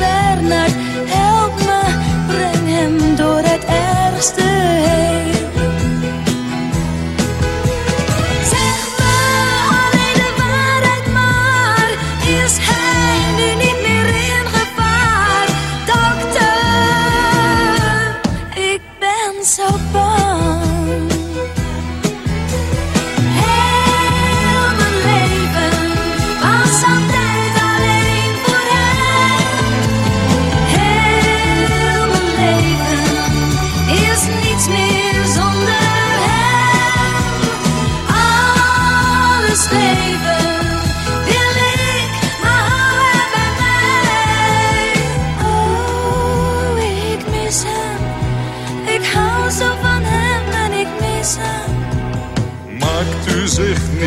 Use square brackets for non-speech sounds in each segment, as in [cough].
Bernard, help me, breng hem door het ergste heen.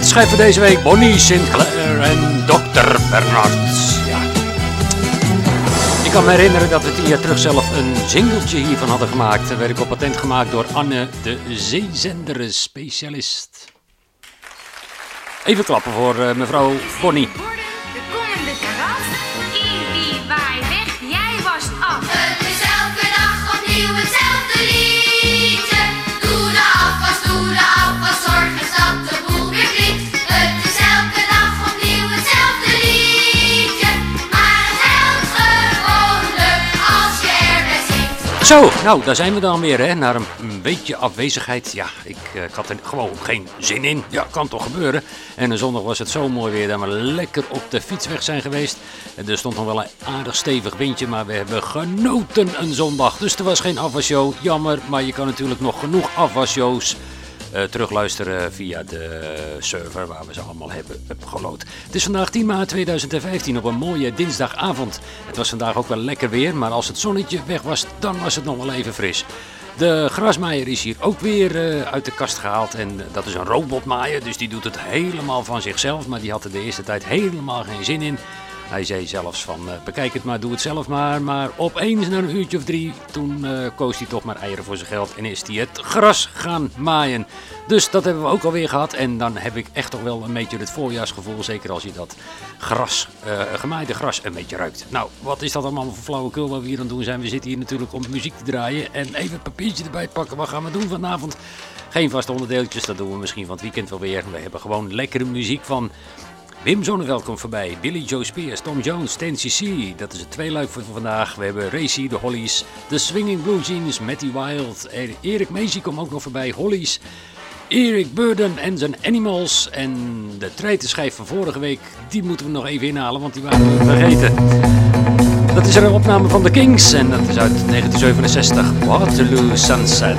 Van deze week, Bonnie Sinclair en Dr. Bernard. Ja. Ik kan me herinneren dat we tien jaar terug zelf een jingletje hiervan hadden gemaakt. Dat werd ik op patent gemaakt door Anne, de zeezender specialist. Even klappen voor eh, mevrouw Bonnie. Nou, daar zijn we dan weer, hè. Na een, een beetje afwezigheid. Ja, ik, eh, ik had er gewoon geen zin in. Ja, kan toch gebeuren. En een zondag was het zo mooi weer dat we lekker op de fietsweg zijn geweest. En er stond nog wel een aardig stevig windje, maar we hebben genoten een zondag. Dus er was geen afwasshow. Jammer, maar je kan natuurlijk nog genoeg afwasshows eh, terugluisteren via de server waar we ze allemaal hebben upgeload. Het is vandaag 10 maart 2015 op een mooie dinsdagavond. Het was vandaag ook wel lekker weer, maar als het zonnetje weg was, dan was het nog wel even fris. De grasmaaier is hier ook weer eh, uit de kast gehaald en dat is een robotmaaier, dus die doet het helemaal van zichzelf. Maar die had er de eerste tijd helemaal geen zin in. Hij zei zelfs van, eh, bekijk het maar, doe het zelf maar. Maar opeens na een uurtje of drie, toen eh, koos hij toch maar eieren voor zijn geld en is hij het gras gaan maaien. Dus dat hebben we ook alweer gehad. En dan heb ik echt toch wel een beetje het voorjaarsgevoel, zeker als je dat gras, eh, gemaaide gras een beetje ruikt. Nou, wat is dat allemaal voor flauwekul wat we hier aan doen zijn? We zitten hier natuurlijk om muziek te draaien en even een papiertje erbij pakken. Wat gaan we doen vanavond? Geen vaste onderdeeltjes, dat doen we misschien van het weekend wel weer. We hebben gewoon lekkere muziek van Wim Zonneveld komt voorbij. Billy Joe Spears, Tom Jones, Tennessee C. Dat is het tweeluik voor vandaag. We hebben Racy, de Hollies, de Swinging Blue Jeans, Matty Wild. Er- Erik Macy komt ook nog voorbij. Hollies. Erik Burden en zijn Animals. En de treitenschijf van vorige week, die moeten we nog even inhalen, want die waren we vergeten. Dat is een opname van The Kings en dat is uit 1967. Waterloo Sunset.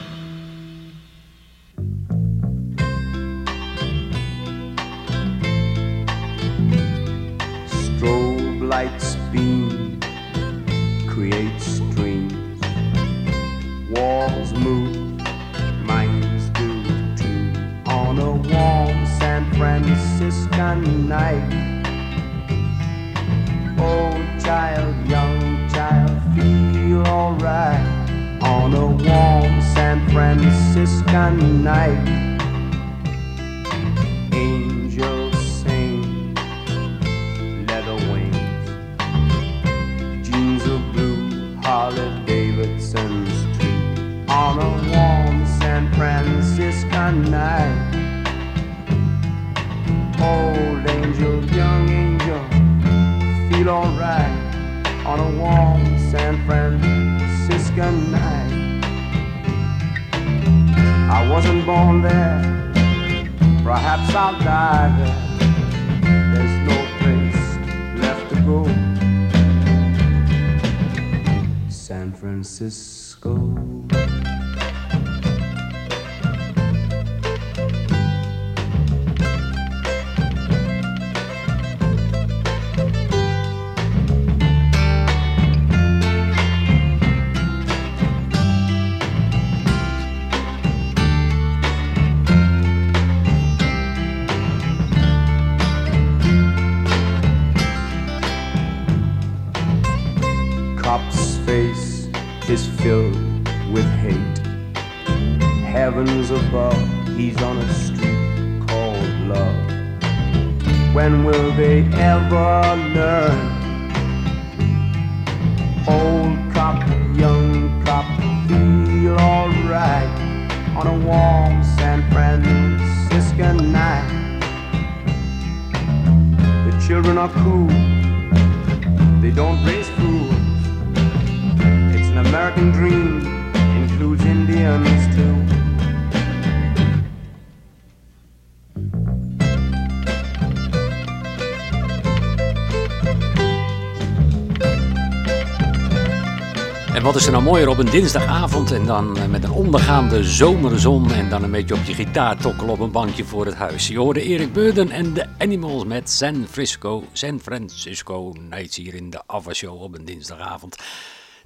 Mooier op een dinsdagavond en dan eh, met een ondergaande zomerzon en dan een beetje op je gitaar tokkelen op een bankje voor het huis. Je hoorde Erik Burden en de Animals met San Francisco, San Francisco Nights hier in de Ava Show op een dinsdagavond.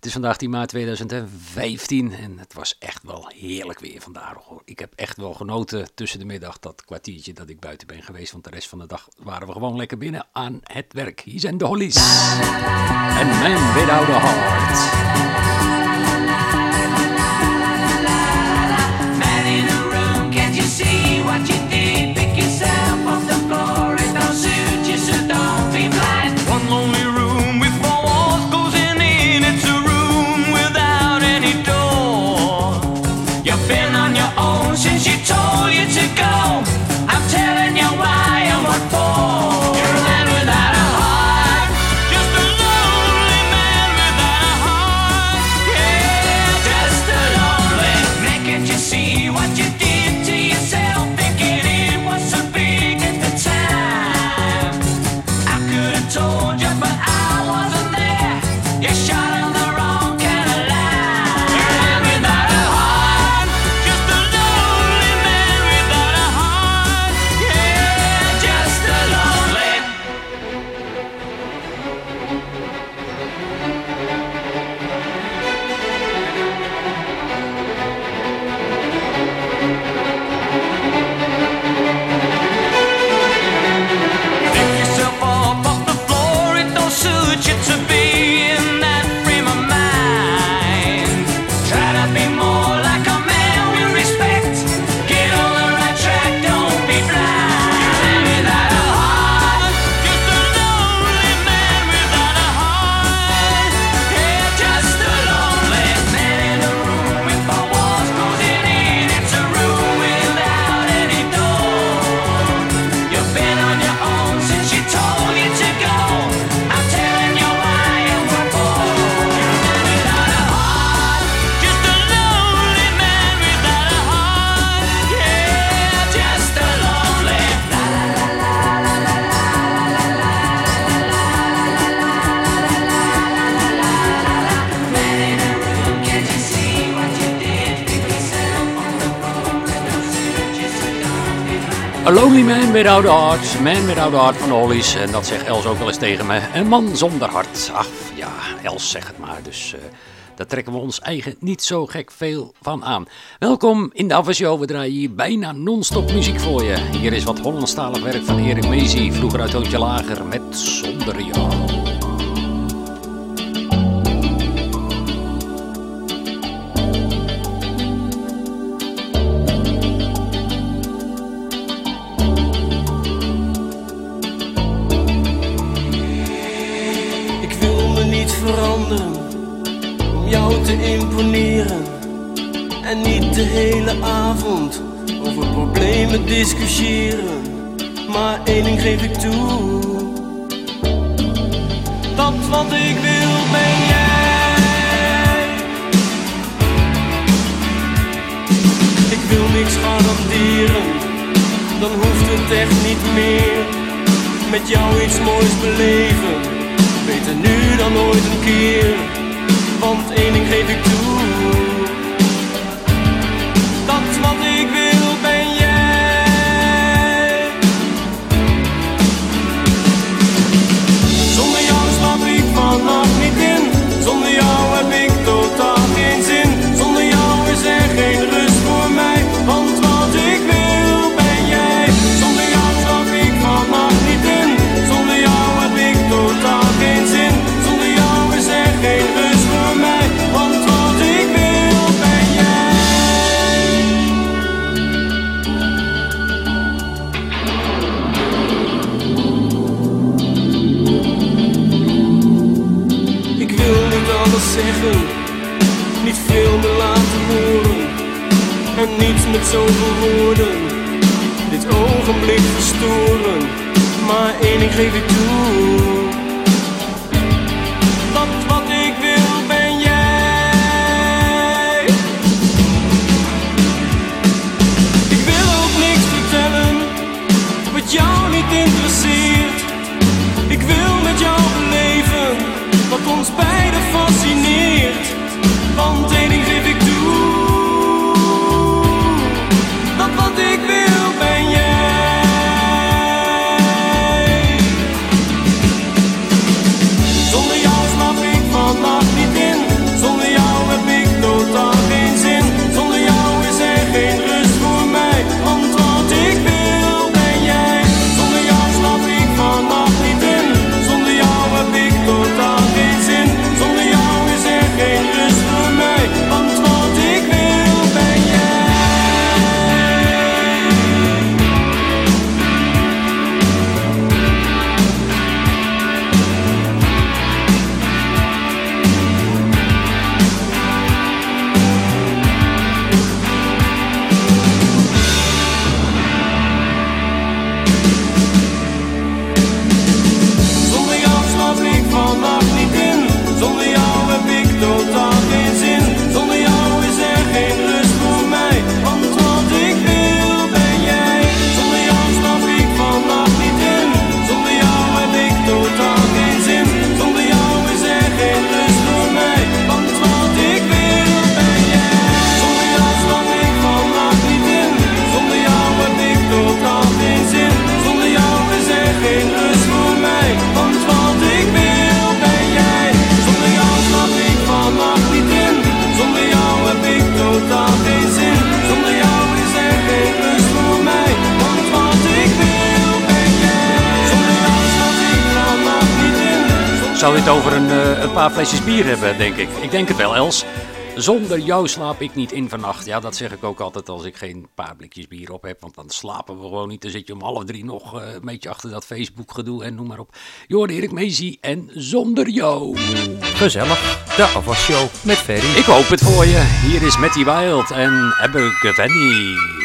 Het is vandaag 10 maart 2015 en het was echt wel heerlijk weer vandaag. hoor. Ik heb echt wel genoten tussen de middag dat kwartiertje dat ik buiten ben geweest. Want de rest van de dag waren we gewoon lekker binnen aan het werk. Hier zijn de Hollies. En Man Without a Heart. See Lonely Man Without a Heart. Man Without Heart van de Hollies. En dat zegt Els ook wel eens tegen me. Een man zonder hart. Ach ja, Els zeg het maar. Dus eh, daar trekken we ons eigen niet zo gek veel van aan. Welkom in de Avashow. We draaien hier bijna non-stop muziek voor je. Hier is wat Hollandstalig werk van Erik Mezi. Vroeger uit Toontje Lager met Zonder jou. jou te imponeren en niet de hele avond over problemen discussiëren. Maar één ding geef ik toe: dat wat ik wil ben jij. Ik wil niks garanderen, dan hoeft het echt niet meer. Met jou iets moois beleven, beter nu dan ooit een keer. Want één ding geef ik toe. zoveel woorden dit ogenblik verstoren, maar één ding geef ik toe. over een, eh, een, paar flesjes bier hebben, denk ik. Ik denk het wel, Els. Zonder jou slaap ik niet in vannacht. Ja, dat zeg ik ook altijd als ik geen paar blikjes bier op heb. Want dan slapen we gewoon niet. Dan zit je om half drie nog eh, een beetje achter dat Facebook gedoe en noem maar op. Joor, Erik Mezi en Zonder jou. Gezellig, de afwasshow met Ferry. Ik hoop het voor je. Hier is Matty Wild en Abbeke Gevenny.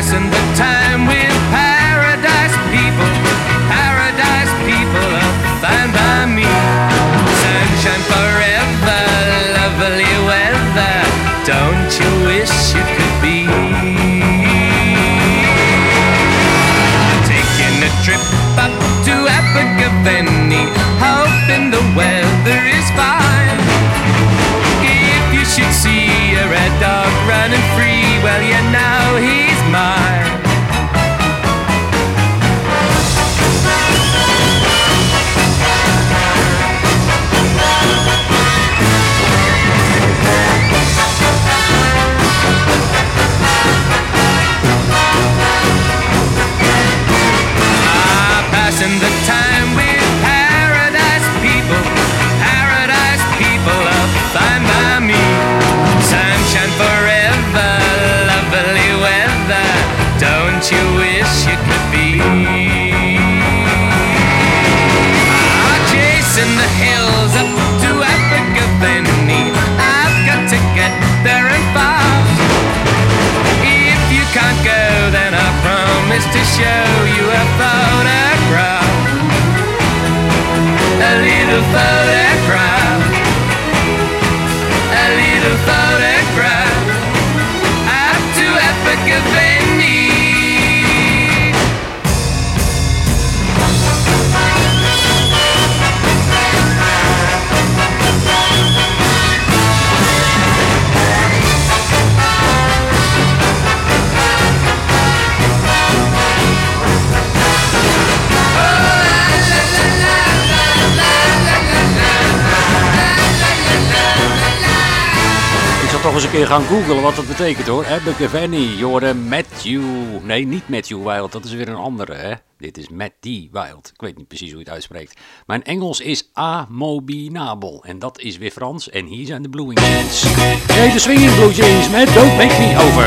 passing the time. Show you a photograph. A little photograph. Eens een keer gaan googlen wat dat betekent hoor. Abergavenny, je hoorde Matthew. Nee, niet Matthew Wild, dat is weer een andere hè. Dit is Matty Wild. Ik weet niet precies hoe je het uitspreekt. Mijn Engels is amobinabel. En dat is weer Frans. En hier zijn de Blue Jeans. Nee, de Swinging Blue Jeans met Don't Make Me Over.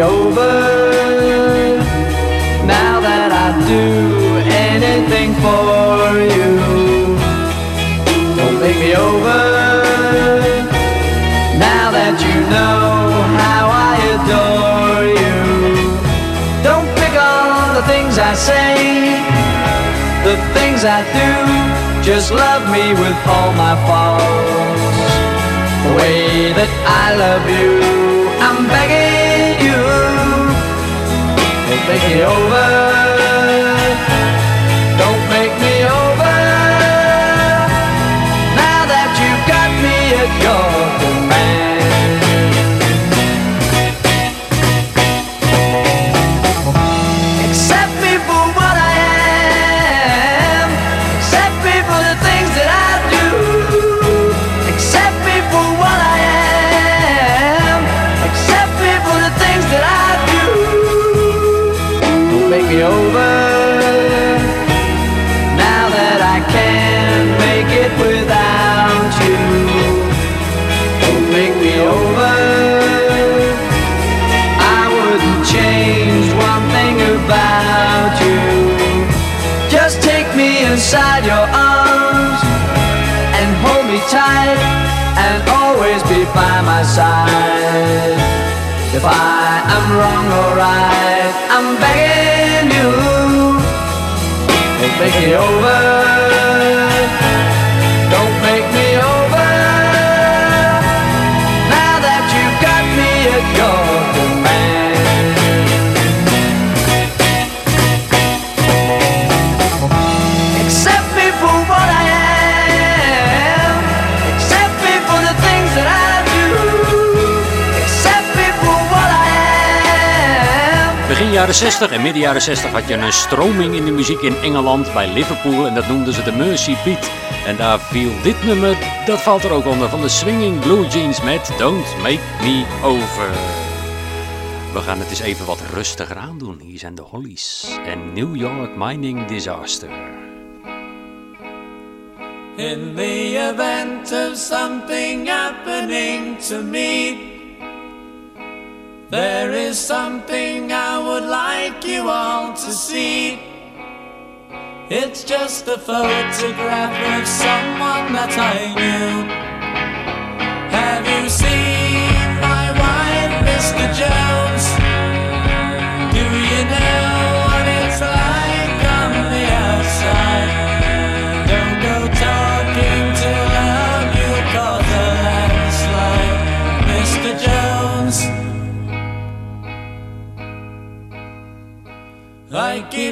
Over now that I do anything for you. Don't make me over now that you know how I adore you. Don't pick on the things I say, the things I do. Just love me with all my faults. The way that I love you, Think it over. Romeo. Jaren 60 en midden jaren 60 had je een stroming in de muziek in Engeland bij Liverpool en dat noemden ze de Mercy Beat. En daar viel dit nummer, dat valt er ook onder, van de Swinging Blue Jeans met Don't Make Me Over. We gaan het eens even wat rustiger aandoen. Hier zijn de Hollies en New York Mining Disaster. In the event of something happening to me, there is something I would like you all to see. It's just a photograph of someone that I knew. Have you seen my wife, Mr. Jones?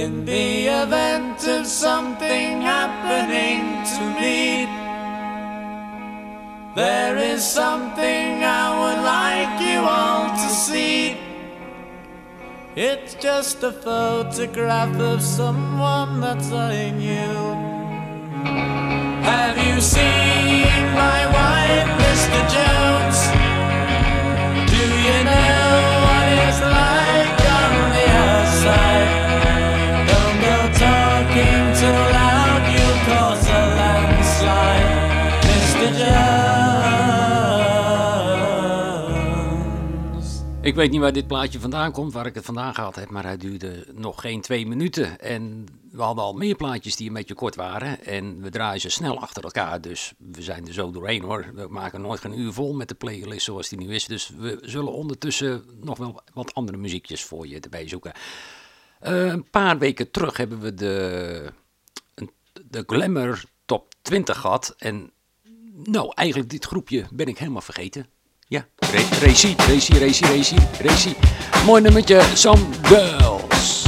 In the event of something happening to me, there is something I would like you all to see. It's just a photograph of someone that's I you. Have you seen my wife, Mr. Jones? Ik weet niet waar dit plaatje vandaan komt, waar ik het vandaan gehad heb, maar hij duurde nog geen twee minuten. En we hadden al meer plaatjes die een beetje kort waren. En we draaien ze snel achter elkaar, dus we zijn er zo doorheen hoor. We maken nooit een uur vol met de playlist zoals die nu is. Dus we zullen ondertussen nog wel wat andere muziekjes voor je erbij zoeken. Eh, een paar weken terug hebben we de, de Glamour Top 20 gehad. En nou, eigenlijk dit groepje ben ik helemaal vergeten. Ja, Racy, Racy, Racy, Racy, Racy. Mooi nummertje, some Girls.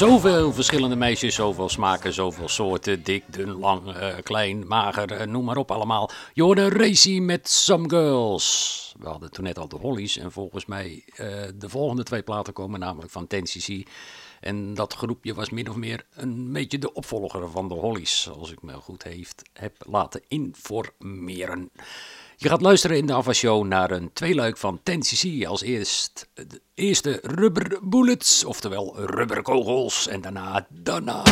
Zoveel verschillende meisjes, zoveel smaken, zoveel soorten. Dik, dun, lang, eh, klein, mager, eh, noem maar op allemaal. Je Racing Racy met Some Girls. We hadden toen net al de Hollies. En volgens mij uh, de volgende twee platen komen namelijk van TNCC. En dat groepje was min of meer een beetje de opvolger van de Hollies. Als ik me goed heeft, heb laten informeren. Je gaat luisteren in de Ava Show naar een tweeluik van 10cc. Als eerst de eerste rubber bullets, oftewel rubberkogels. En daarna, daarna...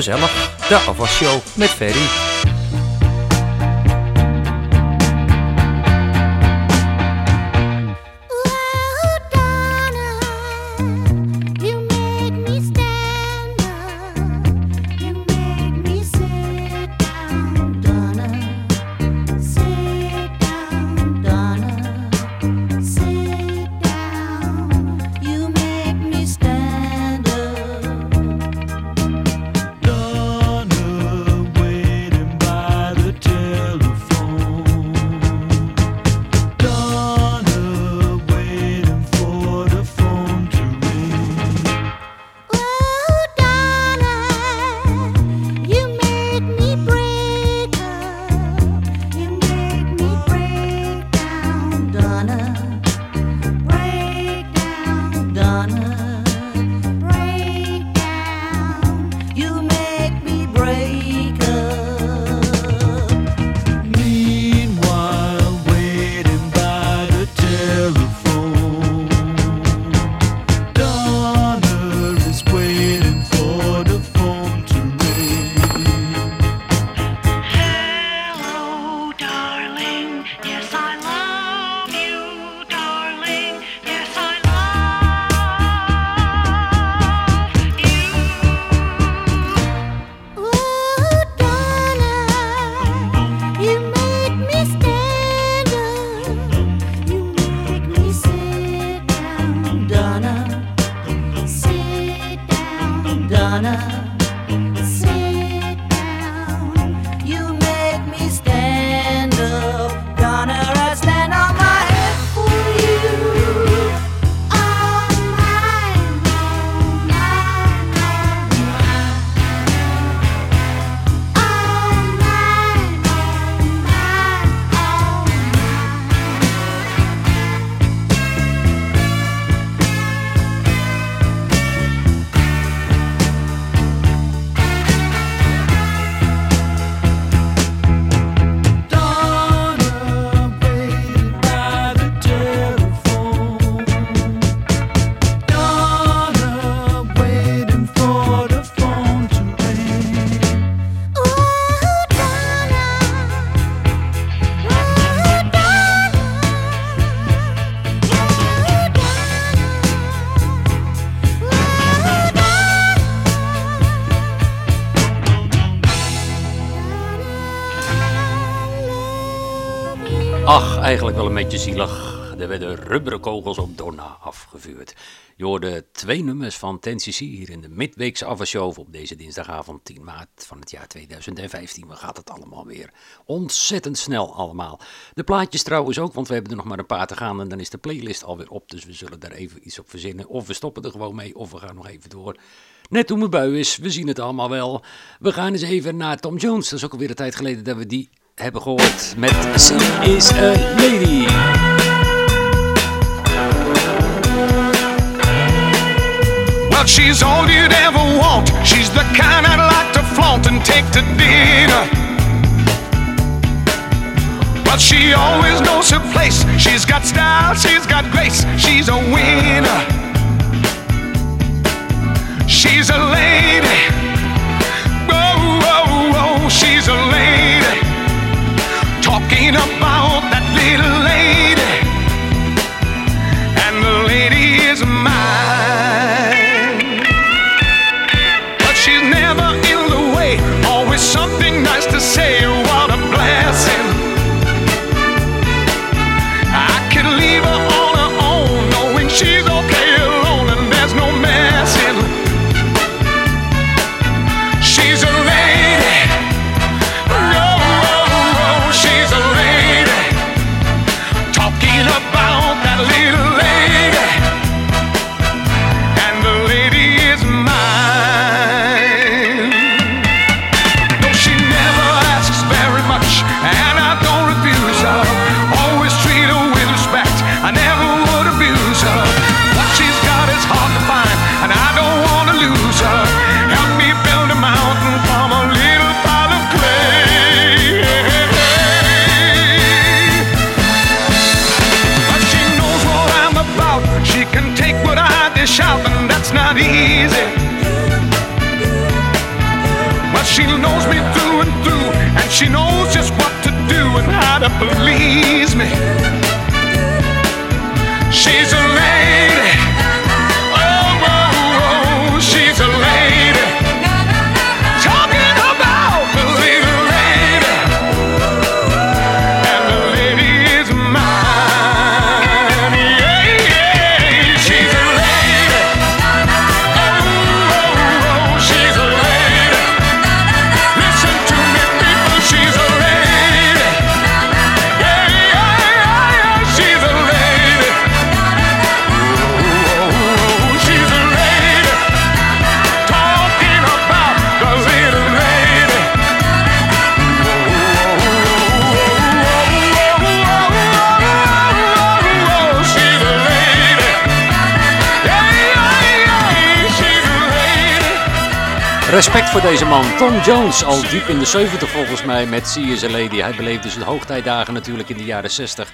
Gezellig, de afwasshow met Ferry. Een beetje zielig. Er werden rubberen kogels op Donna afgevuurd. Je hoorde twee nummers van 10cc hier in de midweekse afwasshow op deze dinsdagavond 10 maart van het jaar 2015. Waar gaat het allemaal weer? Ontzettend snel allemaal. De plaatjes trouwens ook, want we hebben er nog maar een paar te gaan en dan is de playlist alweer op. Dus we zullen daar even iets op verzinnen. Of we stoppen er gewoon mee, of we gaan nog even door. Net hoe mijn bui is, we zien het allemaal wel. We gaan eens even naar Tom Jones. Dat is ook alweer een tijd geleden dat we die hebben gehoord met is a Lady. Well, she's all you'd ever want. She's the kind I'd like to flaunt and take to dinner. But she always knows her place. She's got style, she's got grace. She's a winner. She's a lady. Oh, oh, oh, she's a lady. Talking about that little lady. And the lady is mine. Respect voor deze man, Tom Jones, al diep in de 70 volgens mij met See Is a Lady. Hij beleefde zijn hoogtijdagen natuurlijk in de jaren 60.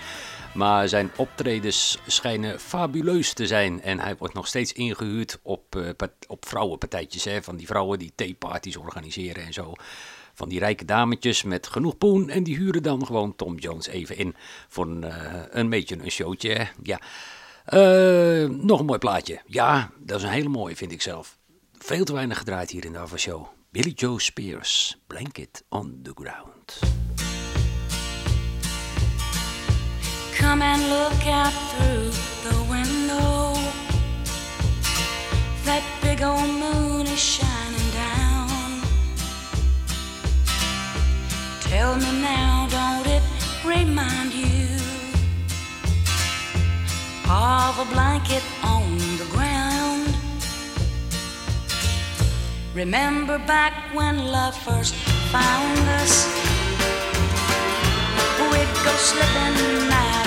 Maar zijn optredens schijnen fabuleus te zijn. En hij wordt nog steeds ingehuurd op, eh, op vrouwenpartijtjes. Hè, van die vrouwen die theeparties organiseren en zo. Van die rijke dametjes met genoeg poen. En die huren dan gewoon Tom Jones even in. Voor een, eh, een beetje een showtje. Hè. Ja. Eh, nog een mooi plaatje. Ja, dat is een hele mooie vind ik zelf. Veel te weinig gedraaid hier in de Ava Show. Billy Joe Spears, Blanket on the Ground. Come and look out through the window. That big old moon is shining down. Tell me now, don't it remind you of a blanket on Remember back when love first found us? We'd go slipping out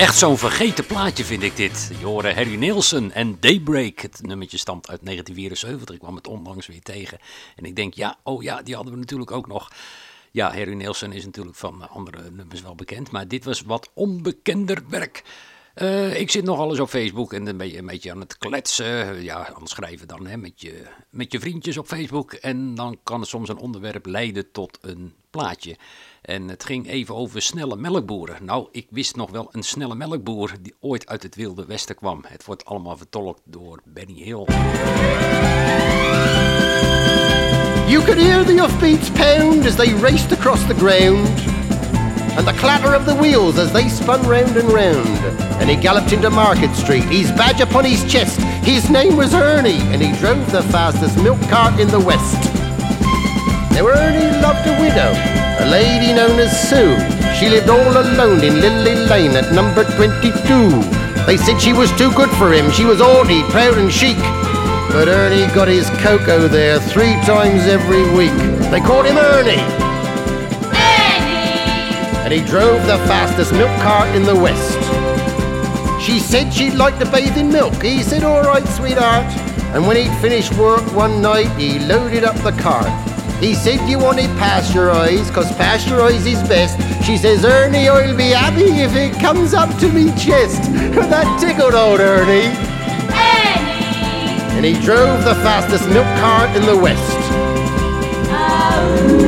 Echt zo'n vergeten plaatje vind ik dit. Je hoorde Harry Nielsen en Daybreak. Het nummertje stamt uit 1974. Ik kwam het onlangs weer tegen. En ik denk, ja, oh ja, die hadden we natuurlijk ook nog. Ja, Harry Nielsen is natuurlijk van andere nummers wel bekend. Maar dit was wat onbekender werk. Eh, ik zit nog alles op Facebook en dan ben je een beetje aan het kletsen. Ja, aan het schrijven dan hè, met, je, met je vriendjes op Facebook. En dan kan soms een onderwerp leiden tot een plaatje. En het ging even over snelle melkboeren. Nou, ik wist nog wel een snelle melkboer die ooit uit het Wilde Westen kwam. Het wordt allemaal vertolkt door Benny Hill. You could hear the hoofbeats pound as they raced across the ground, and the clatter of the wheels as they spun round and round. And he galloped into Market Street, his badge upon his chest. His name was Ernie, and he drove the fastest milk cart in the West. Now Ernie loved a widow, a lady known as Sue. She lived all alone in Lily Lane at number 22. They said she was too good for him. She was haughty, proud and chic. But Ernie got his cocoa there three times every week. They called him Ernie. Ernie. And he drove the fastest milk cart in the West. She said she'd like to bathe in milk. He said, all right, sweetheart. And when he'd finished work one night, he loaded up the cart. He said, you want it pasteurized, cause pasteurized is best. She says, Ernie, I'll be happy if it comes up to me chest. [laughs] that tickled old Ernie. Ernie! And he drove the fastest milk cart in the West. Oh.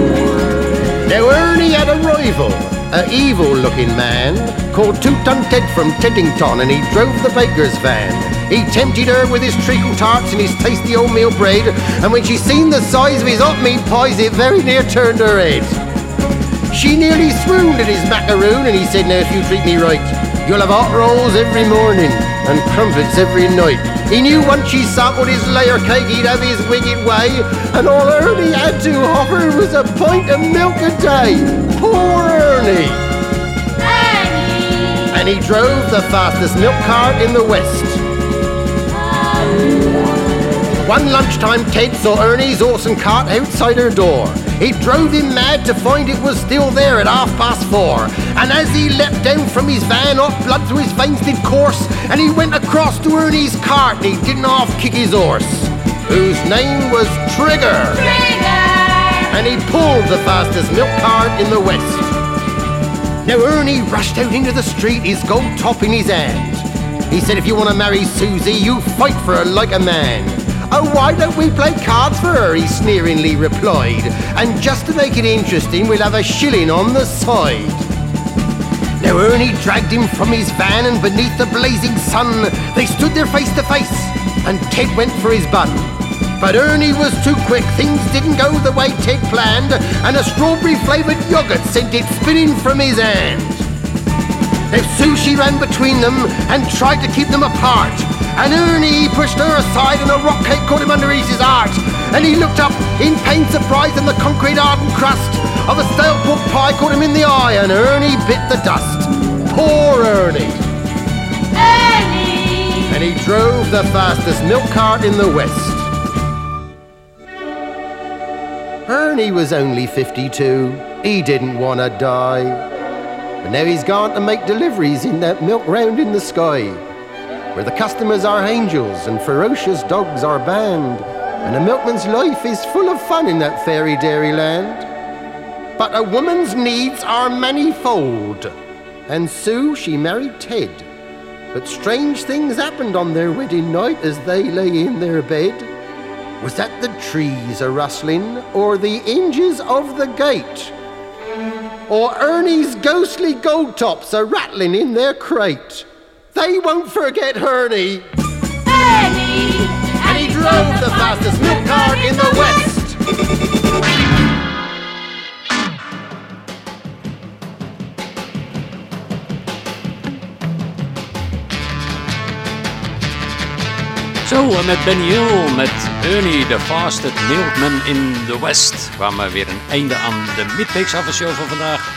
Now Ernie had a rival, a evil-looking man called Two-Ton Ted from Teddington, and he drove the baker's van. He tempted her with his treacle tarts and his tasty oatmeal bread, and when she seen the size of his hot meat pies, it very near turned her head. She nearly swooned at his macaroon, and he said, Now, if you treat me right, you'll have hot rolls every morning and crumpets every night. He knew once she sampled his layer cake, he'd have his wicked way, and all Ernie had to offer was a pint of milk a day. Poor Ernie! And he drove the fastest milk cart in the West. One lunchtime, Ted saw Ernie's awesome cart outside her door. It drove him mad to find it was still there at half past four. And as he leapt down from his van, off blood through his veins did course, and he went across to Ernie's cart, and he didn't half kick his horse, whose name was Trigger. Trigger. And he pulled the fastest milk cart in the West. Now Ernie rushed out into the street, his gold top in his hand. He said, if you want to marry Susie, you fight for her like a man. Oh, why don't we play cards for her? He sneeringly replied. And just to make it interesting, we'll have a shilling on the side. Now Ernie dragged him from his van, and beneath the blazing sun, they stood there face to face, and Ted went for his bun. But Ernie was too quick, things didn't go the way Ted planned, and a strawberry flavoured yogurt sent it spinning from his hand. Now Sushi ran between them and tried to keep them apart. And Ernie pushed her aside and a rock cake caught him underneath his heart. And he looked up in pain, surprise, and the concrete hardened crust of a stale pork pie caught him in the eye, and Ernie bit the dust. Poor Ernie. Ernie! And he drove the fastest milk cart in the West. Ernie was only 52. He didn't want to die. But now he's gone to make deliveries in that milk round in the sky, where the customers are angels and ferocious dogs are banned, and a milkman's life is full of fun in that fairy dairy land. But a woman's needs are manifold, and Sue, she married Ted. But strange things happened on their wedding night as they lay in their bed. Was that the trees a rustling, or the hinges of the gate? Or Ernie's ghostly gold tops are rattling in their crate? They won't forget Ernie. Ernie! And he drove the fastest milk cart in the West. Zo, en met Benny Hill, met Ernie, the fastest milkman in the West, kwamen we weer een einde aan de Midweeks Show van vandaag.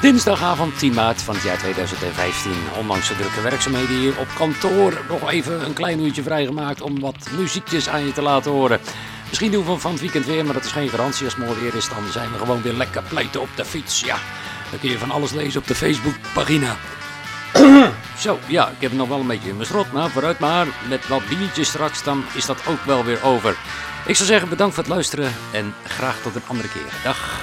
Dinsdagavond 10 maart van het jaar 2015. Ondanks de drukke werkzaamheden hier op kantoor nog even een klein uurtje vrijgemaakt om wat muziekjes aan je te laten horen. Misschien doen we van het weekend weer, maar dat is geen garantie. Als mooi weer is, dan zijn we gewoon weer lekker pleiten op de fiets. Ja, dan kun je van alles lezen op de Facebookpagina. Zo, ja, ik heb nog wel een beetje in mijn strot. Nou, vooruit maar. Met wat biertjes straks, dan is dat ook wel weer over. Ik zou zeggen, bedankt voor het luisteren en graag tot een andere keer. Dag.